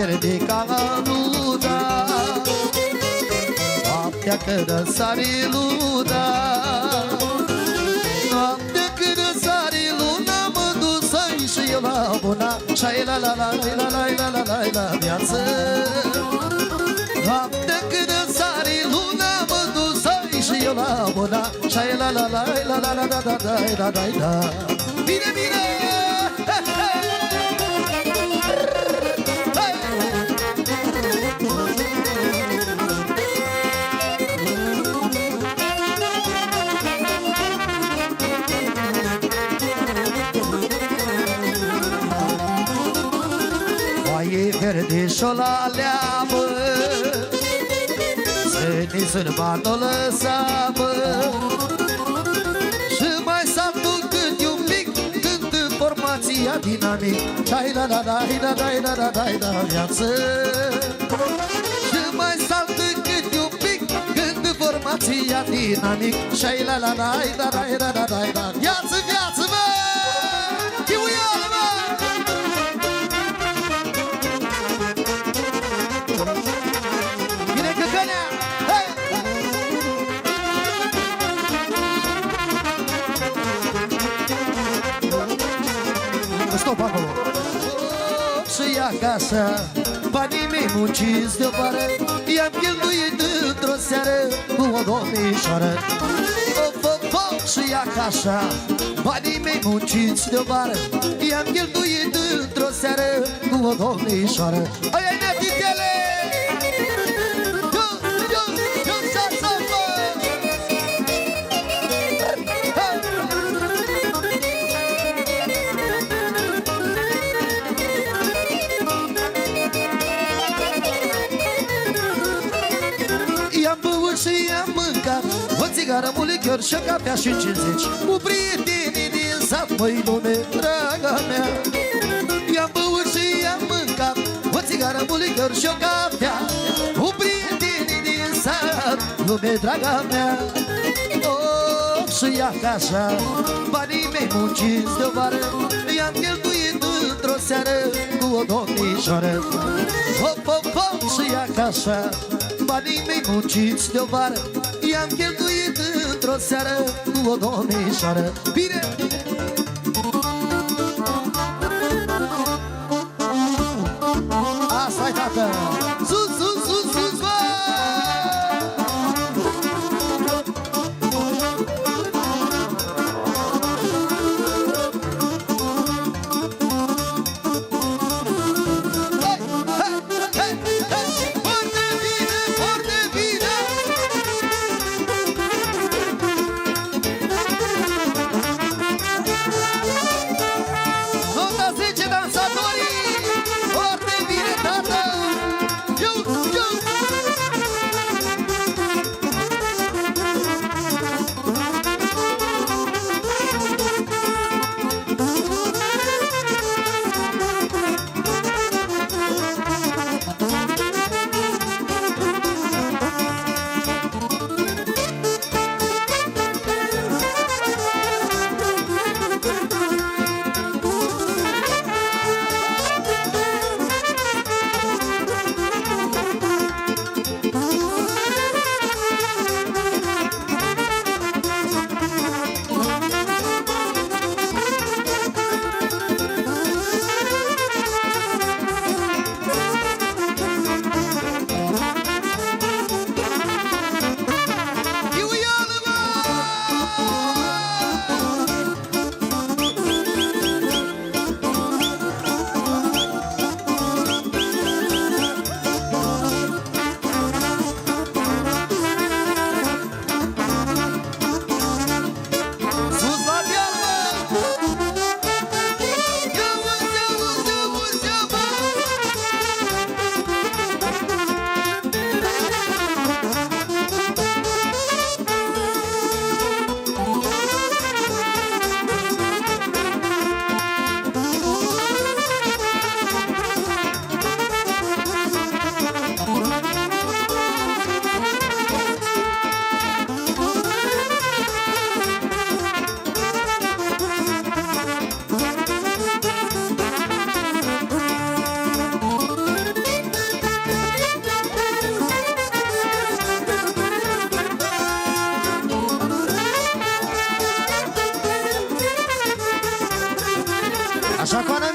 pierde caluda Noaptea când răsare luna Noaptea când răsare luna Mă duc și eu la buna Și-ai la la la la la la la la la viață Noaptea când răsare luna Mă duc și eu la buna Și-ai la la la la la la la la la la la Bine, bine! perdișul aleamă Să ni sârba n-o lăsamă Și mai s-a cât un pic Când formația dinamic Dai da da dai da dai da da dai da viață. Și mai s-a cât un pic Când formația dinamic Și la la dai da dai da da dai da viață. Stop acolo! Și acasă Banii mei munciți de-o pară I-am cheltuit într-o seară Cu o domnișoară Of, of, of, și acasă Banii mei munciți de-o pară I-am cheltuit într-o seară Cu o domnișoară Aia-i netitele! Eu, I-am băut și i-am mâncat O țigară, un lichior și o cafea și 50 Cu prietenii din sat, măi lume, draga mea. I-am băut și i-am mâncat O țigară, un lichior și o cafea. Cu prietenii din sat, lume, draga mea. Oh, și acasă Banii mei munciți de-o vară. I-am cheltuit într-o seară Cu o domnișoară. Hop, hop, hop, și acasă Banii mei munciți de-o vară I-am cheltuit într-o seară Cu o domnișoară Bine! Asta-i, tată! Sus, sus, sus, Așa, coana